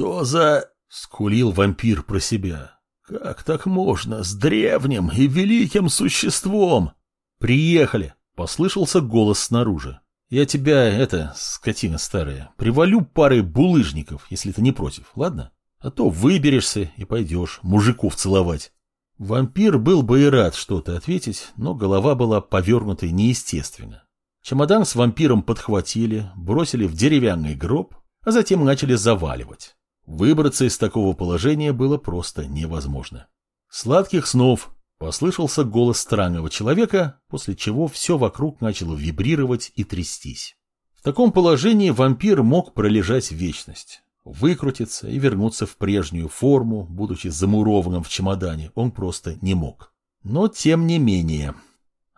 «Что за...» — скулил вампир про себя. «Как так можно с древним и великим существом?» «Приехали!» — послышался голос снаружи. «Я тебя, это, скотина старая, привалю парой булыжников, если ты не против, ладно? А то выберешься и пойдешь мужиков целовать». Вампир был бы и рад что-то ответить, но голова была повернутой неестественно. Чемодан с вампиром подхватили, бросили в деревянный гроб, а затем начали заваливать. Выбраться из такого положения было просто невозможно. «Сладких снов!» — послышался голос странного человека, после чего все вокруг начало вибрировать и трястись. В таком положении вампир мог пролежать вечность. Выкрутиться и вернуться в прежнюю форму, будучи замурованным в чемодане, он просто не мог. Но тем не менее...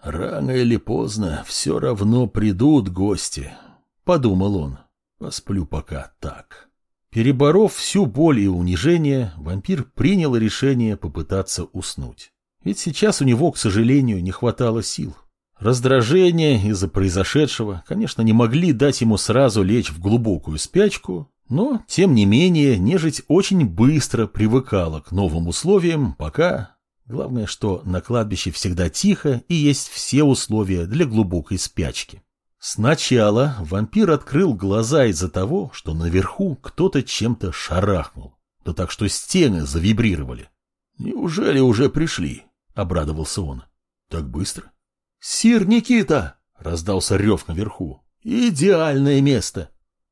«Рано или поздно все равно придут гости», — подумал он. «Посплю пока так». Переборов всю боль и унижение, вампир принял решение попытаться уснуть. Ведь сейчас у него, к сожалению, не хватало сил. Раздражение из-за произошедшего, конечно, не могли дать ему сразу лечь в глубокую спячку, но, тем не менее, нежить очень быстро привыкала к новым условиям, пока... Главное, что на кладбище всегда тихо и есть все условия для глубокой спячки. Сначала вампир открыл глаза из-за того, что наверху кто-то чем-то шарахнул, да так что стены завибрировали. «Неужели уже пришли?» — обрадовался он. «Так быстро?» «Сир Никита!» — раздался рев наверху. «Идеальное место!»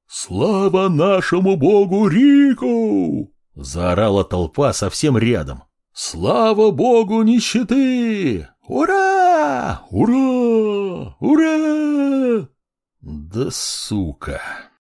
«Слава нашему богу Рику!» — заорала толпа совсем рядом. «Слава богу нищеты! Ура! Ура! Ура!» «Да сука!»